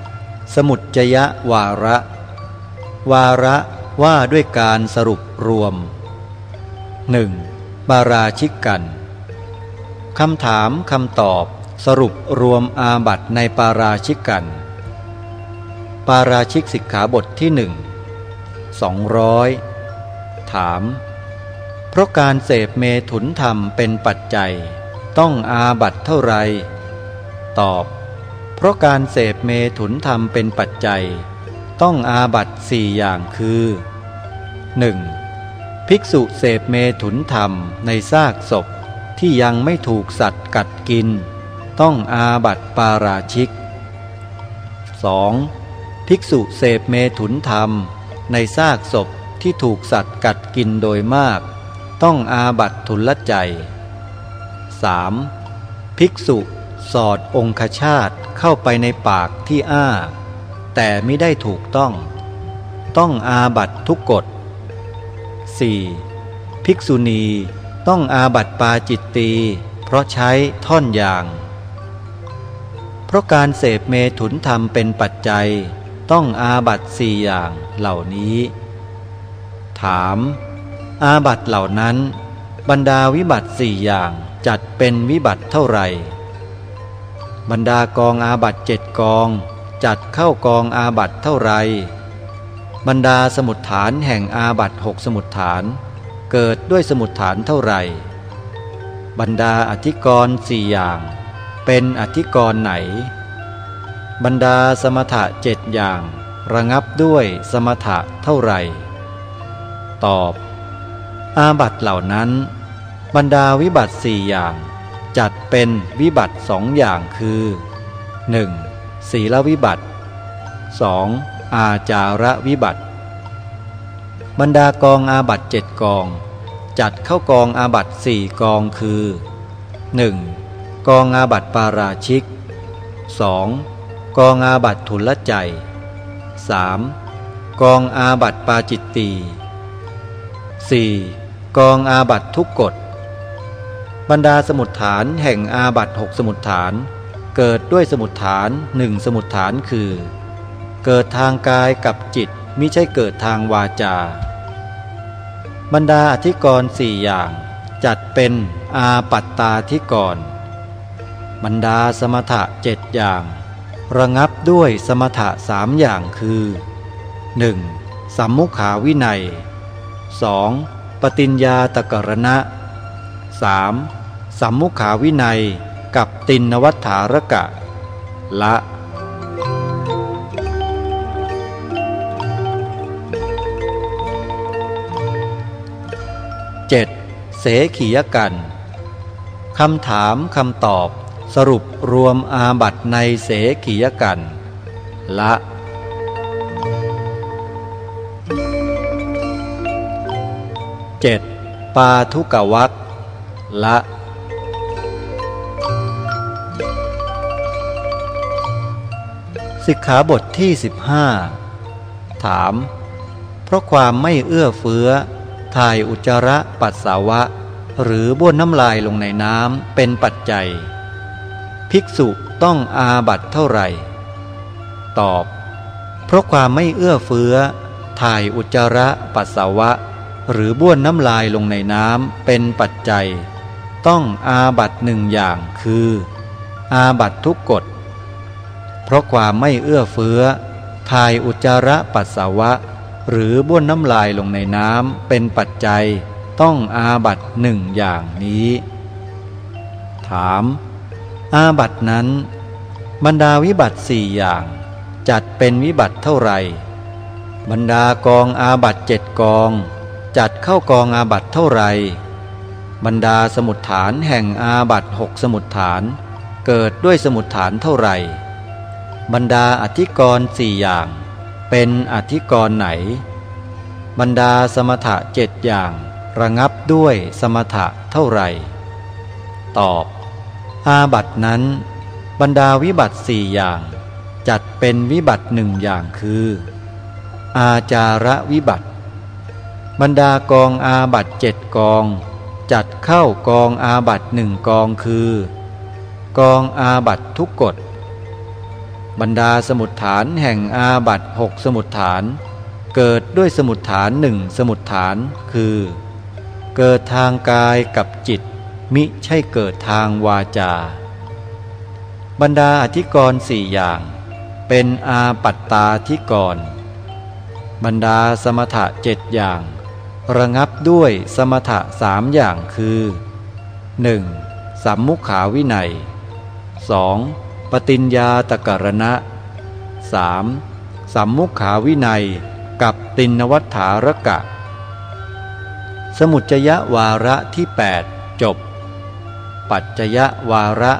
8. สมุจจยวาระ วาระว่าด้วยการสรุปรวม 1. บาราชิกกันคำถามคำตอบสรุปรวมอาบัตในปาราชิกกัน ปาราชิกสิกขาบทที่หนึ่งสองร้อยถาม เพราะการเสพเมถุนธรรมเป็นปัจจัย ต้องอาบัตเท่าไร ตอบ เพราะการเสพเมถุนธรรมเป็นปัจจัย ต้องอาบัตสี่อย่างคือ 1. ภิกษุเสพเมถุนธรรมในซากศพที่ยังไม่ถูกสัตว์กัดกิน ต้องอาบัตปาราชิก 2. ภิกษุเสพเมถุนธรรม ในซากศพที่ถูกสัตว์กัดกินโดยมาก ต้องอาบัตทุลใจ 3. ภิกษุ สอดองคชาตเข้าไปในปากที่อ้า แต่ไม่ได้ถูกต้อง ต้องอาบัตทุกกฎ 4. ภิกษุณีต้องอาบัตปาจิตตีเพราะใช้ท่อนยาง เพราะการเสพเมถุนธรรมเป็นปัจจัย ต้องอาบัตสี่อย่างเหล่านี้ ถาม อาบัตเหล่านั้น บรรดาวิบัตสี่อย่างจัดเป็นวิบัตเท่าไหร่ บรรดากองอาบัตเจ็ดกอง จัดเข้ากองอาบัตเท่าไร บรรดาสมุดฐานแห่งอาบัตหกสมุดฐาน เกิดด้วยสมุดฐานเท่าไร บรรดาอธิกรณ์สี่อย่าง เป็นอธิกรณ์ไหน บรรดาสมถะเจ็ดอย่าง ระงับด้วยสมถะเท่าไร ตอบ อาบัตเหล่านั้น บรรดาวิบัตสี่อย่าง จัดเป็นวิบัติสองอย่างคือ 1. ศีลวิบัติ 2. อาจาระวิบัติ บรรดากองอาบัตเจ็ดกอง จัดเข้ากองอาบัตสี่กองคือ 1. กองอาบัตปาราชิก 2. กองอาบัตทุลใจ 3. กองอาบัตปาจิตตี 4. กองอาบัตทุกกฎ บรรดาสมุดฐานแห่งอาบัตหกสมุดฐาน เกิดด้วยสมุดฐานหนึ่งสมุดฐานคือ เกิดทางกายกับจิตมิใช่เกิดทางวาจา บรรดาอธิกรณ์สี่อย่าง จัดเป็นอาปัตตาธิกรณ์บรรดาสมถะเจ็ดอย่าง ระงับด้วยสมถะสามอย่างคือ 1. สัมมุขาวินัย 2. ปฏิญญาตกรณะ 3. สัมมุขาวินัยกับตินนวัฏฐารกะ ละ 7. เสขียกันคำถามคำตอบสรุปรวมอาบัตในเสขียกัน ละ 7. ปาทุกวัต ละ สิกขาบทที่ 15 ถาม เพราะความไม่เอื้อเฟื้อ ถ่ายอุจจาระปัสสาวะ หรือบ้วนน้ำลายลงในน้ำเป็นปัจจัย ภิกษุต้องอาบัตเท่าไหร่ ตอบ เพราะความไม่เอื้อเฟื้อ ถ่ายอุจจาระปัสสาวะ หรือบ้วนน้ำลายลงในน้ำเป็นปัจจัย ต้องอาบัตหนึ่งอย่างคือ อาบัตทุกกฎ เพราะความไม่เอื้อเฟื้อถ่ายอุจจาระปัสสาวะ หรือบ้วนน้ำลายลงในน้ำเป็นปัจจัยต้องอาบัตหนึ่งอย่างนี้ ถาม อาบัตนั้นบรรดาวิบัตสี่อย่าง จัดเป็นวิบัติเท่าไหร่บรรดากองอาบัตเจ็ดกอง จัดเข้ากองอาบัตเท่าไหร่ บรรดาสมุดฐานแห่งอาบัตหกสมุดฐาน เกิดด้วยสมุดฐานเท่าไหร่ บรรดาอธิกรณ์สี่อย่าง เป็นอธิกรณ์ไหน บรรดาสมถะเจ็ดอย่าง ระงับด้วยสมถะเท่าไหร่ ตอบ อาบัตนั้น บรรดาวิบัติสี่อย่าง จัดเป็นวิบัติหนึ่งอย่างคือ อาจาระวิบัติบรรดากองอาบัตเจ็ดกอง จัดเข้ากองอาบัตหนึ่งกองคือ กองอาบัตทุกกฎบรรดาสมุดฐานแห่งอาบัตหกสมุดฐาน เกิดด้วยสมุดฐานหนึ่งสมุดฐานคือ เกิดทางกายกับจิต มิใช่เกิดทางวาจา บรรดาอธิกรณ์สี่อย่าง เป็นอาปัตตาธิกร บรรดาสมถะเจ็ดอย่าง ระงับด้วยสมถะสามอย่างคือ 1. สัมมุขาวินัย 2. ปฏิญญาตกรณะ 3. สัมมุขาวินัยกับตินวัฏฐารกะ สมุจยวาระที่ 8 จบ ปัจจยวาระ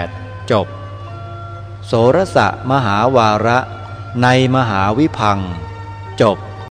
8 จบ โสรสะมหาวาระในมหาวิพัง จบ